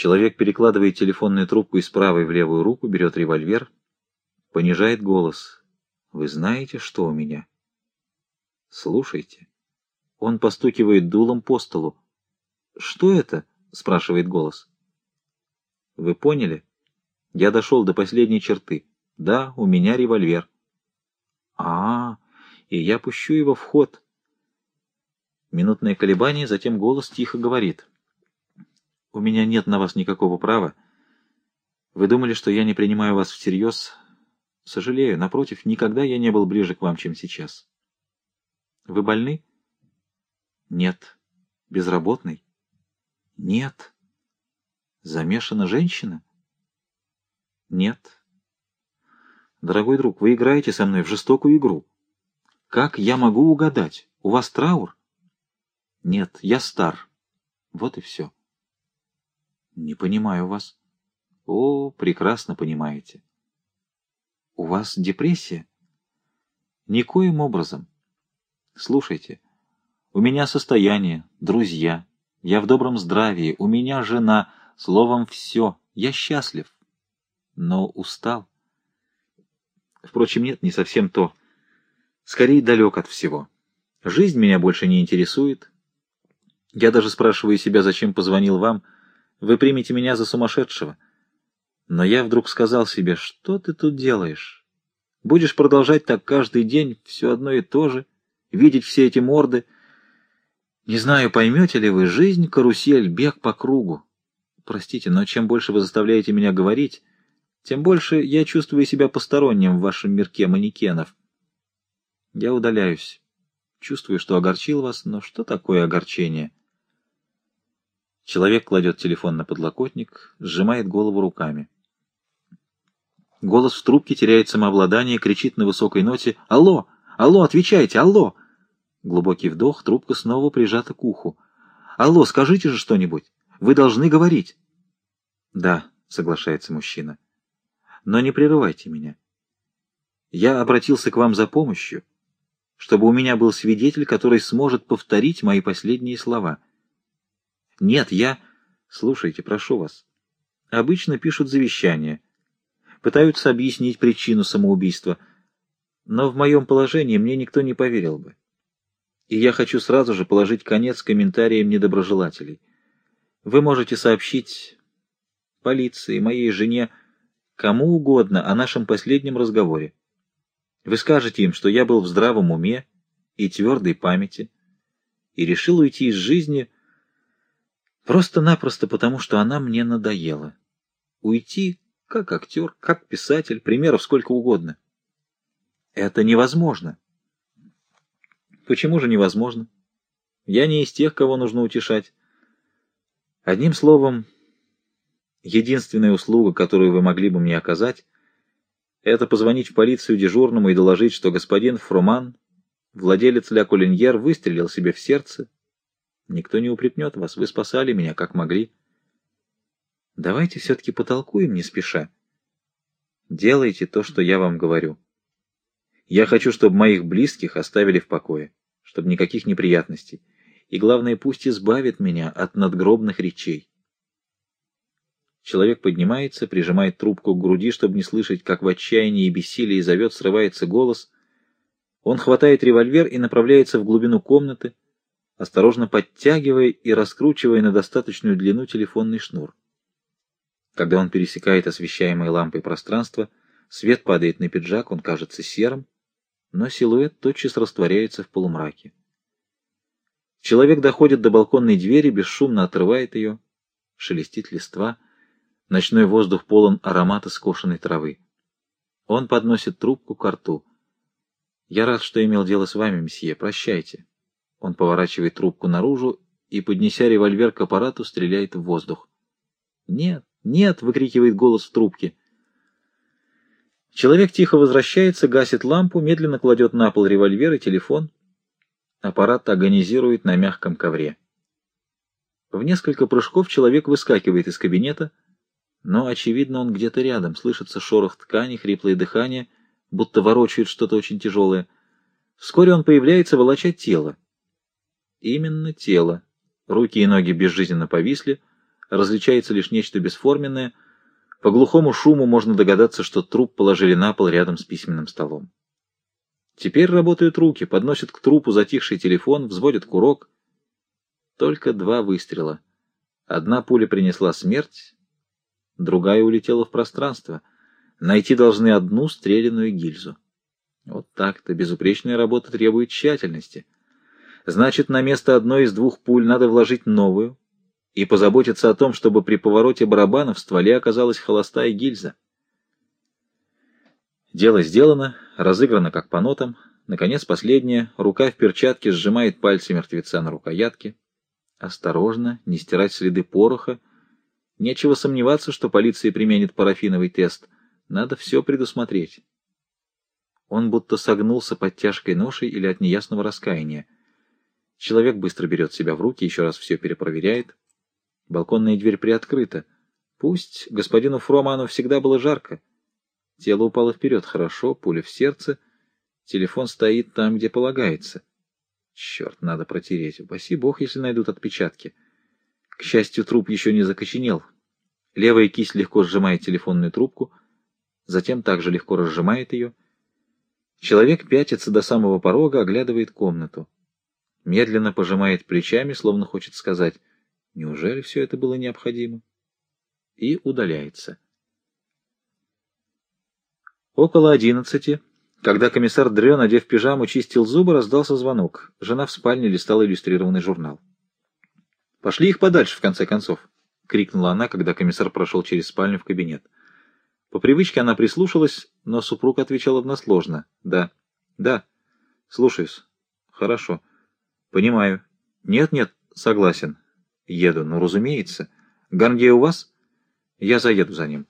Человек перекладывает телефонную трубку из правой в левую руку, берет револьвер, понижает голос. «Вы знаете, что у меня?» «Слушайте». Он постукивает дулом по столу. «Что это?» — спрашивает голос. «Вы поняли? Я дошел до последней черты. Да, у меня револьвер». «А, -а и я пущу его в ход». Минутное колебание, затем голос тихо говорит. «У меня нет на вас никакого права. Вы думали, что я не принимаю вас всерьез. Сожалею, напротив, никогда я не был ближе к вам, чем сейчас. Вы больны? Нет. Безработный? Нет. Замешана женщина? Нет. Дорогой друг, вы играете со мной в жестокую игру. Как я могу угадать? У вас траур? Нет, я стар. Вот и все. Не понимаю вас. О, прекрасно понимаете. У вас депрессия? Никоим образом. Слушайте, у меня состояние, друзья, я в добром здравии, у меня жена, словом, все, я счастлив, но устал. Впрочем, нет, не совсем то. Скорее, далек от всего. Жизнь меня больше не интересует, я даже спрашиваю себя, зачем позвонил вам. Вы примете меня за сумасшедшего. Но я вдруг сказал себе, что ты тут делаешь? Будешь продолжать так каждый день, все одно и то же, видеть все эти морды. Не знаю, поймете ли вы, жизнь — карусель, бег по кругу. Простите, но чем больше вы заставляете меня говорить, тем больше я чувствую себя посторонним в вашем мирке манекенов. Я удаляюсь. Чувствую, что огорчил вас, но что такое огорчение? Человек кладет телефон на подлокотник, сжимает голову руками. Голос в трубке теряет самообладание, кричит на высокой ноте «Алло! Алло, отвечайте! Алло!» Глубокий вдох, трубка снова прижата к уху. «Алло, скажите же что-нибудь! Вы должны говорить!» «Да», — соглашается мужчина. «Но не прерывайте меня. Я обратился к вам за помощью, чтобы у меня был свидетель, который сможет повторить мои последние слова». Нет, я... Слушайте, прошу вас. Обычно пишут завещание. Пытаются объяснить причину самоубийства. Но в моем положении мне никто не поверил бы. И я хочу сразу же положить конец комментариям недоброжелателей. Вы можете сообщить полиции, моей жене, кому угодно о нашем последнем разговоре. Вы скажете им, что я был в здравом уме и твердой памяти, и решил уйти из жизни Просто-напросто потому, что она мне надоела. Уйти, как актер, как писатель, примеров сколько угодно. Это невозможно. Почему же невозможно? Я не из тех, кого нужно утешать. Одним словом, единственная услуга, которую вы могли бы мне оказать, это позвонить в полицию дежурному и доложить, что господин Фруман, владелец Ля Колиньер, выстрелил себе в сердце Никто не упрекнет вас, вы спасали меня, как могли. Давайте все-таки потолкуем не спеша. Делайте то, что я вам говорю. Я хочу, чтобы моих близких оставили в покое, чтобы никаких неприятностей. И главное, пусть избавит меня от надгробных речей. Человек поднимается, прижимает трубку к груди, чтобы не слышать, как в отчаянии и бессилии зовет, срывается голос. Он хватает револьвер и направляется в глубину комнаты, осторожно подтягивая и раскручивая на достаточную длину телефонный шнур. Когда он пересекает освещаемое лампой пространство, свет падает на пиджак, он кажется серым, но силуэт тотчас растворяется в полумраке. Человек доходит до балконной двери, бесшумно отрывает ее, шелестит листва, ночной воздух полон аромата скошенной травы. Он подносит трубку к рту. «Я рад, что имел дело с вами, месье. Прощайте». Он поворачивает трубку наружу и, поднеся револьвер к аппарату, стреляет в воздух. «Нет, нет!» — выкрикивает голос в трубке. Человек тихо возвращается, гасит лампу, медленно кладет на пол револьвер и телефон. Аппарат агонизирует на мягком ковре. В несколько прыжков человек выскакивает из кабинета, но, очевидно, он где-то рядом. Слышится шорох ткани, хриплое дыхание, будто ворочает что-то очень тяжелое. Вскоре он появляется, волоча тело. Именно тело. Руки и ноги безжизненно повисли, различается лишь нечто бесформенное. По глухому шуму можно догадаться, что труп положили на пол рядом с письменным столом. Теперь работают руки, подносят к трупу затихший телефон, взводят курок. Только два выстрела. Одна пуля принесла смерть, другая улетела в пространство. Найти должны одну стрелянную гильзу. Вот так-то безупречная работа требует тщательности. Значит, на место одной из двух пуль надо вложить новую и позаботиться о том, чтобы при повороте барабана в стволе оказалась холостая гильза. Дело сделано, разыграно как по нотам. Наконец, последнее. Рука в перчатке сжимает пальцы мертвеца на рукоятке. Осторожно, не стирать следы пороха. Нечего сомневаться, что полиция применит парафиновый тест. Надо все предусмотреть. Он будто согнулся под тяжкой ношей или от неясного раскаяния. Человек быстро берет себя в руки, еще раз все перепроверяет. Балконная дверь приоткрыта. Пусть господину Фроману всегда было жарко. Тело упало вперед. Хорошо, пуля в сердце. Телефон стоит там, где полагается. Черт, надо протереть. Упаси бог, если найдут отпечатки. К счастью, труп еще не закоченел. Левая кисть легко сжимает телефонную трубку, затем также легко разжимает ее. Человек пятится до самого порога, оглядывает комнату. Медленно пожимает плечами, словно хочет сказать, неужели все это было необходимо? И удаляется. Около одиннадцати, когда комиссар Дрё, надев пижаму, чистил зубы, раздался звонок. Жена в спальне листала иллюстрированный журнал. «Пошли их подальше, в конце концов!» — крикнула она, когда комиссар прошел через спальню в кабинет. По привычке она прислушалась, но супруг отвечал односложно. «Да». «Да». «Слушаюсь». «Хорошо». «Понимаю». «Нет-нет, согласен». «Еду». «Ну, разумеется». «Гарнье у вас?» «Я заеду за ним».